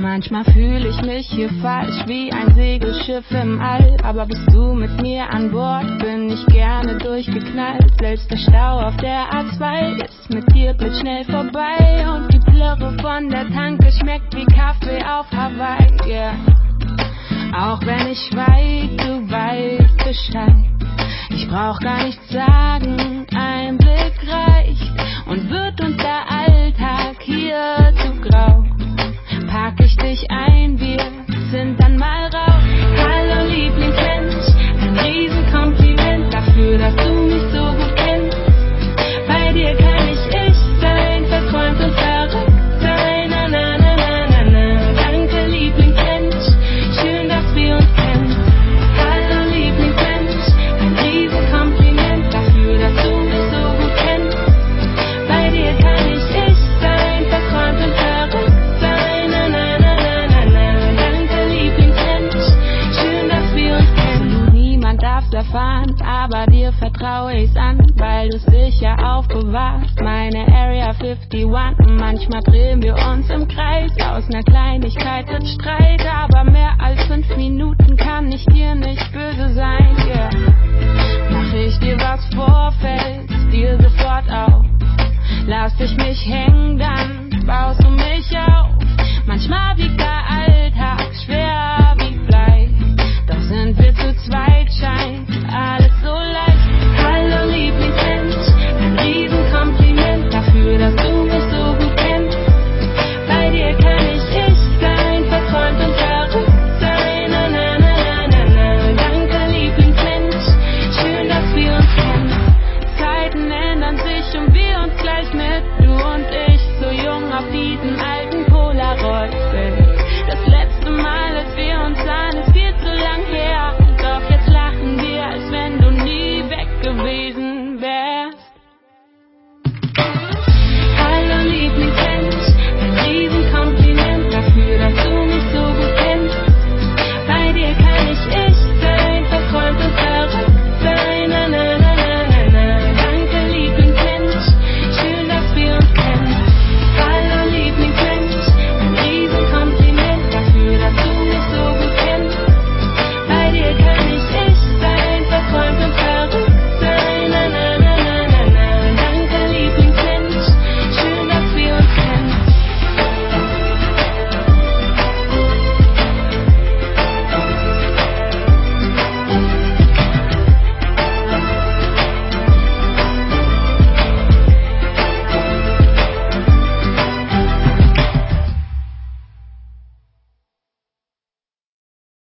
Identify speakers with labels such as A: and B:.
A: Manchmal fühle ich mich hier falsch wie ein Segelschiff im All. Aber bist du mit mir an Bord, bin ich gerne durchgeknallt. Selbst der Stau auf der A2 ist mit dir blind schnell vorbei. Und die Plörre von der Tanke schmeckt wie Kaffee auf Hawaii. Yeah. Auch wenn ich weit, du weißt Bescheid. Ich brauch gar nichts sagen, ein Blick reicht. Und wird uns der aber dir vertraue ich's an, weil du's sicher aufbewahrst. Meine Area 51. Manchmal drehen wir uns im Kreis. Aus ner Kleinigkeit wird